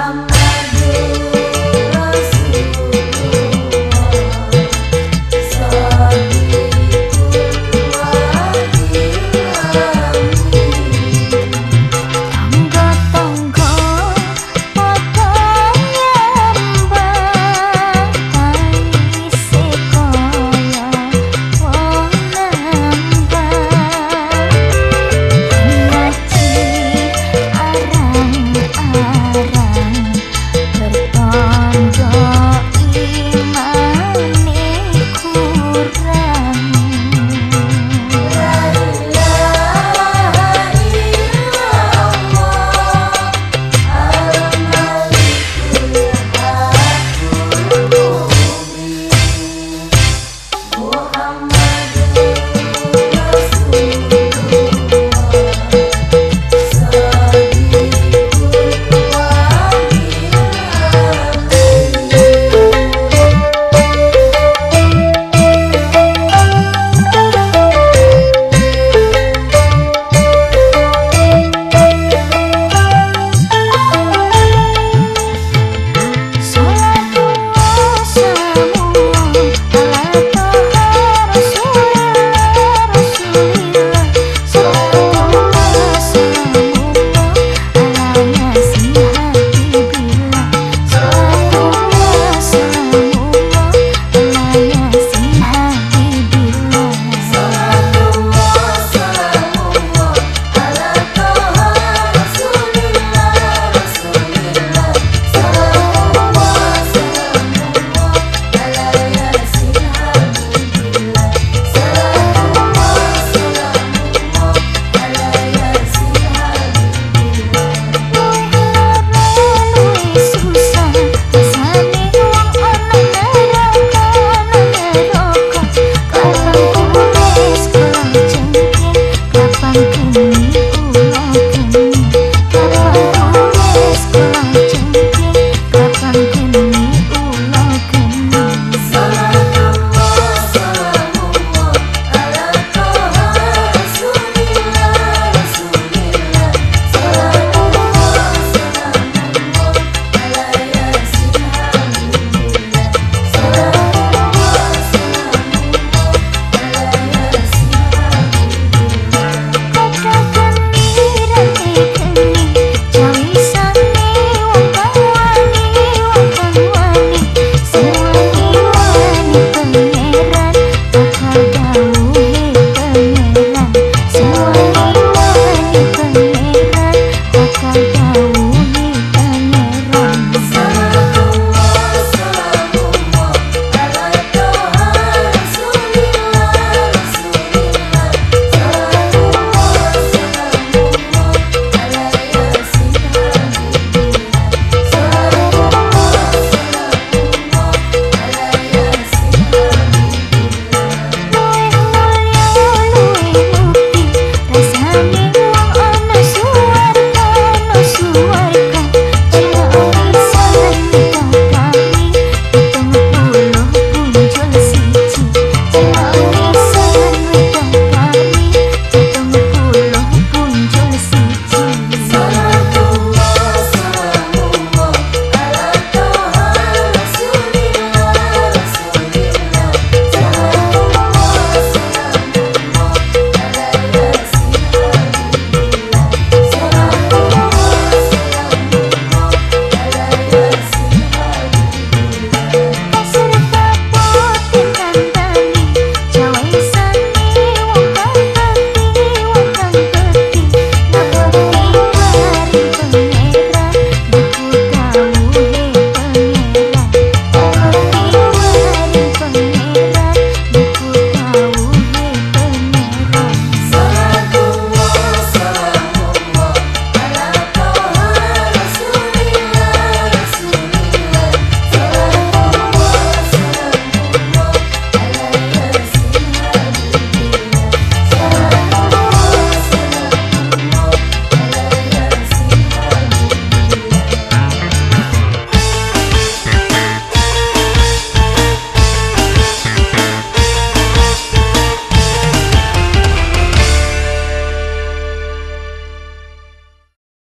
밤